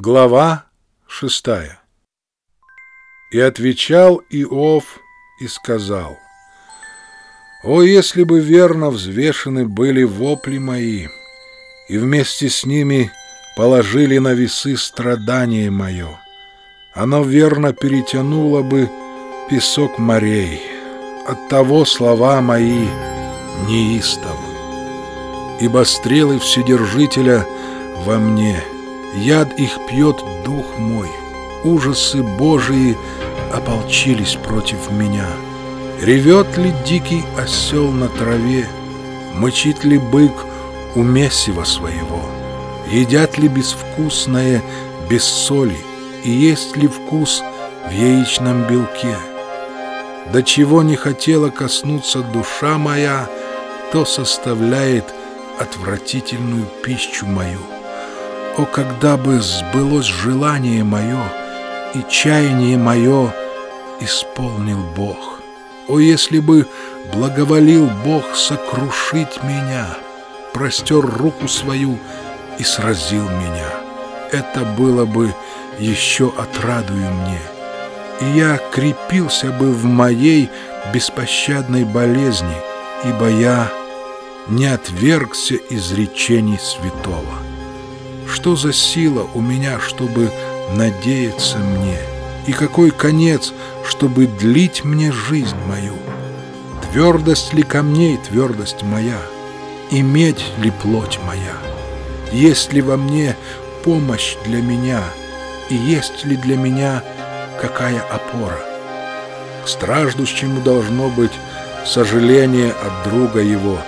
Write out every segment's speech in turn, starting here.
Глава шестая. И отвечал Иов и сказал, «О, если бы верно взвешены были вопли мои, и вместе с ними положили на весы страдание мое, оно верно перетянуло бы песок морей, от того слова мои неистовы, ибо стрелы Вседержителя во мне — Яд их пьет дух мой, ужасы Божии ополчились против меня. Ревет ли дикий осел на траве, мычит ли бык у месива своего, едят ли безвкусное без соли, и есть ли вкус в яичном белке. До чего не хотела коснуться душа моя, то составляет отвратительную пищу мою. О, когда бы сбылось желание мое, И чаяние мое исполнил Бог! О, если бы благоволил Бог сокрушить меня, Простер руку свою и сразил меня, Это было бы еще отрадую мне, И я крепился бы в моей беспощадной болезни, Ибо я не отвергся изречений святого. Что за сила у меня, чтобы надеяться мне? И какой конец, чтобы длить мне жизнь мою? Твердость ли камней твердость моя? И медь ли плоть моя? Есть ли во мне помощь для меня? И есть ли для меня какая опора? К страждущему должно быть сожаление от друга его,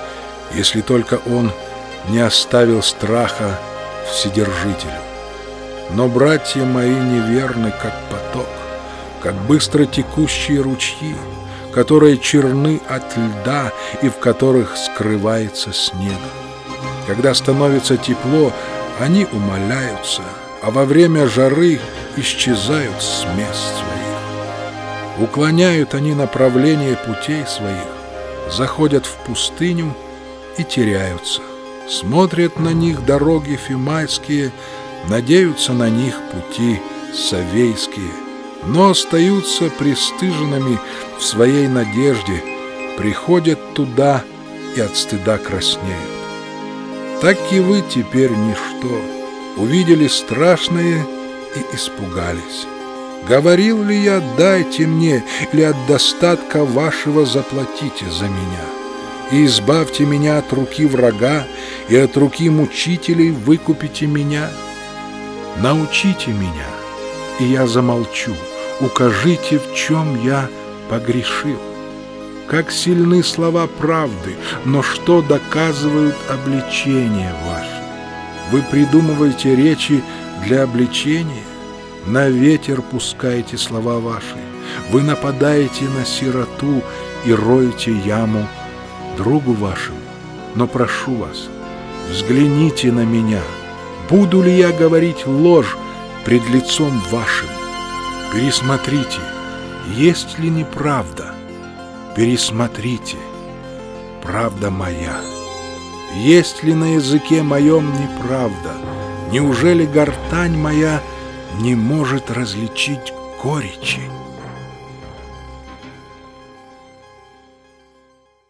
если только он не оставил страха Вседержителю. Но братья мои неверны, как поток, как быстро текущие ручьи, которые черны от льда и в которых скрывается снег. Когда становится тепло, они умоляются, а во время жары исчезают с мест своих. Уклоняют они направление путей своих, заходят в пустыню и теряются. Смотрят на них дороги фимайские, надеются на них пути савейские, но остаются пристыженными в своей надежде, приходят туда и от стыда краснеют. Так и вы теперь ничто, увидели страшное и испугались. Говорил ли я, дайте мне, или от достатка вашего заплатите за меня? И избавьте меня от руки врага, и от руки мучителей выкупите меня. Научите меня, и я замолчу, укажите, в чем я погрешил. Как сильны слова правды, но что доказывают обличения ваши? Вы придумываете речи для обличения, на ветер пускаете слова ваши, вы нападаете на сироту и роете яму другу вашему, но прошу вас, взгляните на меня. Буду ли я говорить ложь пред лицом вашим? Пересмотрите, есть ли неправда. Пересмотрите, правда моя. Есть ли на языке моем неправда? Неужели гортань моя не может различить горечи?